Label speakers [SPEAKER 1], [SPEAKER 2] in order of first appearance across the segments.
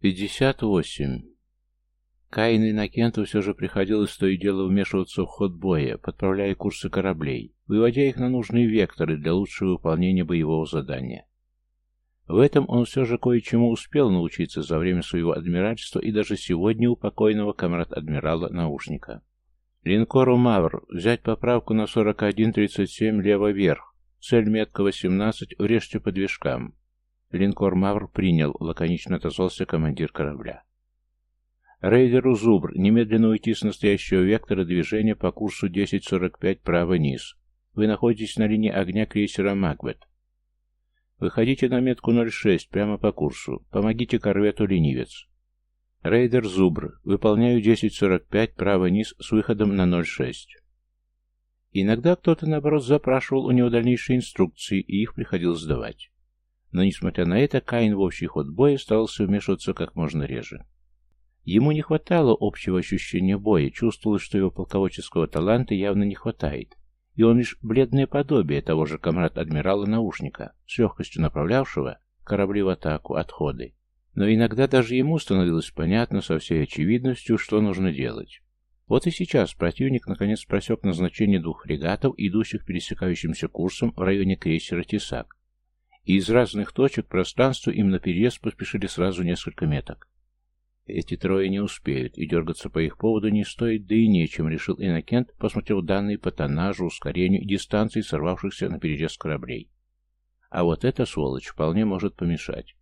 [SPEAKER 1] 58. Каин Иннокенту все же приходилось то и дело вмешиваться в ход боя, подправляя курсы кораблей, выводя их на нужные векторы для лучшего выполнения боевого задания. В этом он все же кое-чему успел научиться за время своего адмиральства и даже сегодня у покойного комрад-адмирала Наушника. Линкору «Мавр» взять поправку на 41.37 лево вверх, цель метка 18, врежьте по движкам. Линкор «Мавр» принял, лаконично отозвался командир корабля. Рейдеру «Зубр» немедленно уйти с настоящего вектора движения по курсу 10.45 право-низ. Вы находитесь на линии огня крейсера «Макбет». Выходите на метку 06 прямо по курсу. Помогите корвету «Ленивец». Рейдер «Зубр». Выполняю 10.45 право-низ с выходом на 06. Иногда кто-то, наоборот, запрашивал у него дальнейшие инструкции, и их приходилось сдавать. Но, несмотря на это, Каин в общий ход боя старался вмешиваться как можно реже. Ему не хватало общего ощущения боя, чувствовалось, что его полководческого таланта явно не хватает, и он лишь бледное подобие того же комрад-адмирала Наушника, с легкостью направлявшего корабли в атаку, отходы. Но иногда даже ему становилось понятно со всей очевидностью, что нужно делать. Вот и сейчас противник наконец просек назначение двух фрегатов, идущих пересекающимся курсом в районе крейсера «Тесак», и из разных точек пространства им на переезд поспешили сразу несколько меток. Эти трое не успеют, и дергаться по их поводу не стоит, да и нечем, решил Иннокент, посмотрев данные по тоннажу, ускорению и дистанции сорвавшихся на перерез кораблей. А вот эта сволочь вполне может помешать.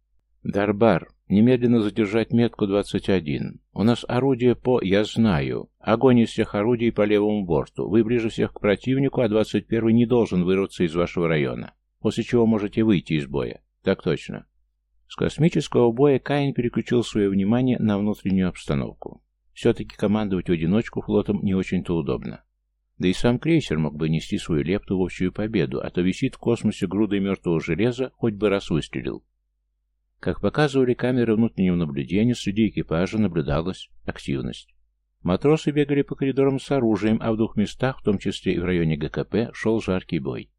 [SPEAKER 1] «Дарбар, немедленно задержать метку 21. У нас орудие по «я знаю». Огонь из всех орудий по левому борту. Вы ближе всех к противнику, а 21 не должен вырваться из вашего района. После чего можете выйти из боя. Так точно. С космического боя Каин переключил свое внимание на внутреннюю обстановку. Все-таки командовать в одиночку флотом не очень-то удобно. Да и сам крейсер мог бы нести свою лепту в общую победу, а то висит в космосе грудой мертвого железа, хоть бы раз выстрелил. Как показывали камеры внутреннего наблюдения, среди экипажа наблюдалась активность. Матросы бегали по коридорам с оружием, а в двух местах, в том числе и в районе ГКП, шел жаркий бой.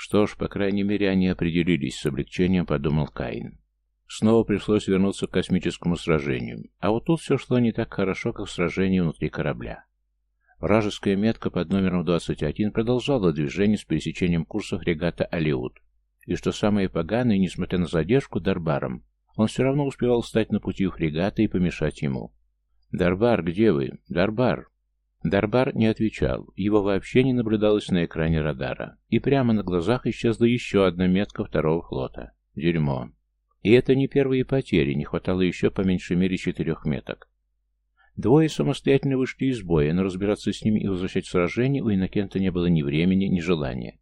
[SPEAKER 1] Что ж, по крайней мере, они определились с облегчением, подумал Каин. Снова пришлось вернуться к космическому сражению. А вот тут все шло не так хорошо, как в сражении внутри корабля. Вражеская метка под номером 21 продолжала движение с пересечением курса фрегата «Алиут». И что самое поганое, несмотря на задержку Дарбаром, он все равно успевал встать на пути у фрегата и помешать ему. «Дарбар, где вы? Дарбар!» Дарбар не отвечал, его вообще не наблюдалось на экране радара, и прямо на глазах исчезла еще одна метка второго флота. Дерьмо. И это не первые потери, не хватало еще по меньшей мере четырех меток. Двое самостоятельно вышли из боя, но разбираться с ними и возвращать сражение у Иннокента не было ни времени, ни желания.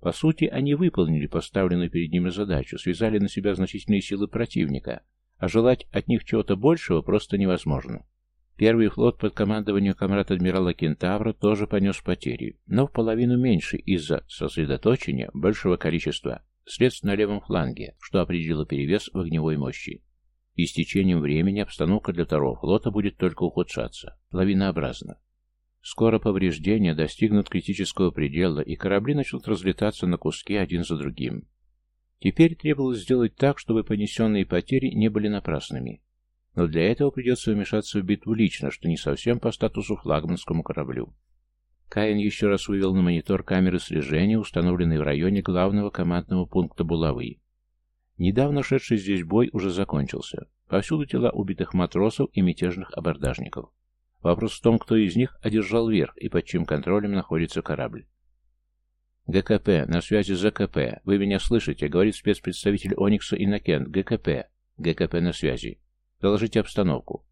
[SPEAKER 1] По сути, они выполнили поставленную перед ними задачу, связали на себя значительные силы противника, а желать от них чего-то большего просто невозможно. Первый флот под командованием комрад-адмирала Кентавра тоже понес потери, но в половину меньше из-за сосредоточения большего количества средств на левом фланге, что определило перевес в огневой мощи. И с течением времени обстановка для второго флота будет только ухудшаться, лавинообразно. Скоро повреждения достигнут критического предела, и корабли начнут разлетаться на куски один за другим. Теперь требовалось сделать так, чтобы понесенные потери не были напрасными. Но для этого придется вмешаться в битву лично, что не совсем по статусу флагманскому кораблю. Каин еще раз вывел на монитор камеры слежения, установленные в районе главного командного пункта Булавы. Недавно шедший здесь бой уже закончился. Повсюду тела убитых матросов и мятежных абордажников. Вопрос в том, кто из них одержал верх и под чьим контролем находится корабль. ГКП, на связи с ЗКП. Вы меня слышите? Говорит спецпредставитель Оникса Иннокент. ГКП. ГКП на связи. Доложите обстановку.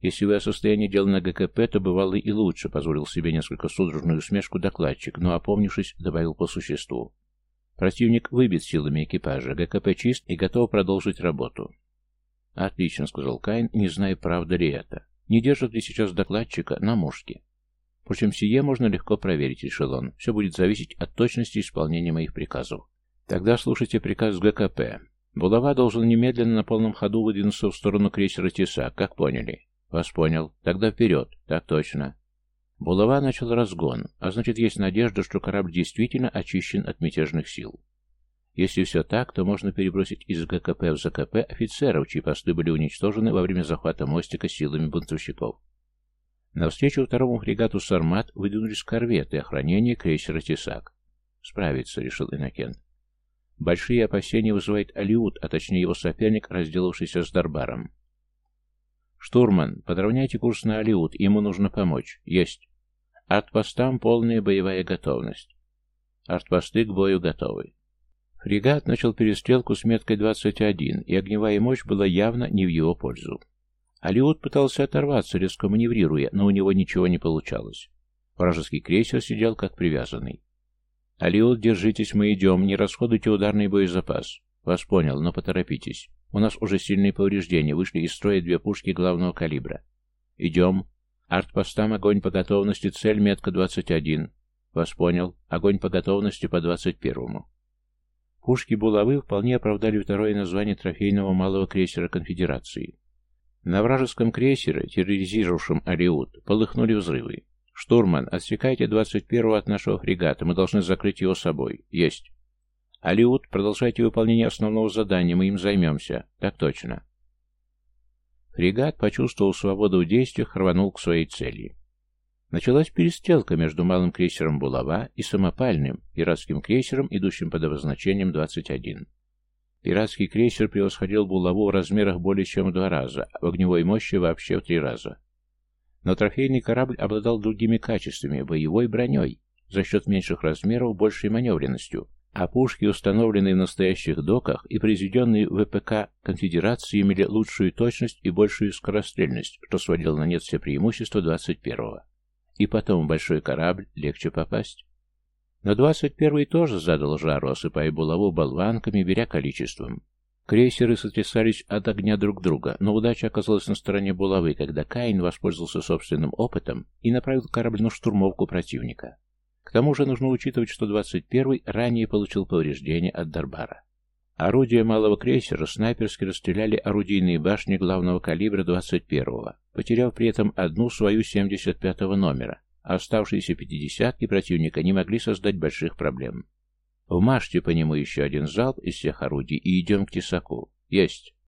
[SPEAKER 1] Если вы о состоянии дел на ГКП, то бывало и лучше, позволил себе несколько судорожную усмешку докладчик, но, опомнившись, добавил по существу. Противник выбит силами экипажа, ГКП чист и готов продолжить работу. Отлично, сказал Кайн, не зная, правда ли это. Не держат ли сейчас докладчика на мушке? Впрочем, сие можно легко проверить, решил он. Все будет зависеть от точности исполнения моих приказов. Тогда слушайте приказ ГКП. Булава должен немедленно на полном ходу выдвинуться в сторону крейсера Тесак, как поняли. «Вас понял. Тогда вперед. Так точно». Булава начал разгон, а значит, есть надежда, что корабль действительно очищен от мятежных сил. Если все так, то можно перебросить из ГКП в ЗКП офицеров, чьи посты были уничтожены во время захвата мостика силами бунтовщиков. Навстречу второму фрегату «Сармат» выдвинулись корветы охранения крейсера «Тесак». «Справиться», — решил Иннокент. Большие опасения вызывает Алиут, а точнее его соперник, разделавшийся с Дарбаром. «Штурман, подровняйте курс на Алиут, ему нужно помочь. Есть. Артпостам полная боевая готовность. Артпосты к бою готовы. Фрегат начал перестрелку с меткой 21, и огневая мощь была явно не в его пользу. Алиут пытался оторваться, резко маневрируя, но у него ничего не получалось. Вражеский крейсер сидел как привязанный. «Алиут, держитесь, мы идем, не расходуйте ударный боезапас». «Вас понял, но поторопитесь. У нас уже сильные повреждения, вышли из строя две пушки главного калибра». «Идем. Артпостам огонь по готовности, цель метка 21». «Вас понял. Огонь по готовности по 21-му». Пушки булавы вполне оправдали второе название трофейного малого крейсера конфедерации. На вражеском крейсере, терроризировавшем Ариут, полыхнули взрывы. «Штурман, отсекайте 21-го от нашего фрегата, мы должны закрыть его собой». «Есть». «Алиут, продолжайте выполнение основного задания, мы им займемся». «Так точно». Фрегат почувствовал свободу в действиях, рванул к своей цели. Началась перестрелка между малым крейсером «Булава» и самопальным пиратским крейсером, идущим под обозначением 21. Пиратский крейсер превосходил «Булаву» в размерах более чем в два раза, а в огневой мощи вообще в три раза. Но трофейный корабль обладал другими качествами, боевой броней, за счет меньших размеров, большей маневренностью, а пушки, установленные в настоящих доках и произведенные в ВПК конфедерации, имели лучшую точность и большую скорострельность, что сводило на нет все преимущества 21-го. И потом большой корабль легче попасть. Но 21-й тоже задал жару, осыпая булаву болванками, беря количеством. Крейсеры сотрясались от огня друг друга, но удача оказалась на стороне булавы, когда Каин воспользовался собственным опытом и направил корабль на штурмовку противника. К тому же нужно учитывать, что 21-й ранее получил повреждения от Дарбара. Орудия малого крейсера снайперски расстреляли орудийные башни главного калибра 21-го, потеряв при этом одну свою 75-го номера, а оставшиеся 50-ки противника не могли создать больших проблем. Вмажьте по нему еще один залп из всех орудий и идем к тесаку. Есть.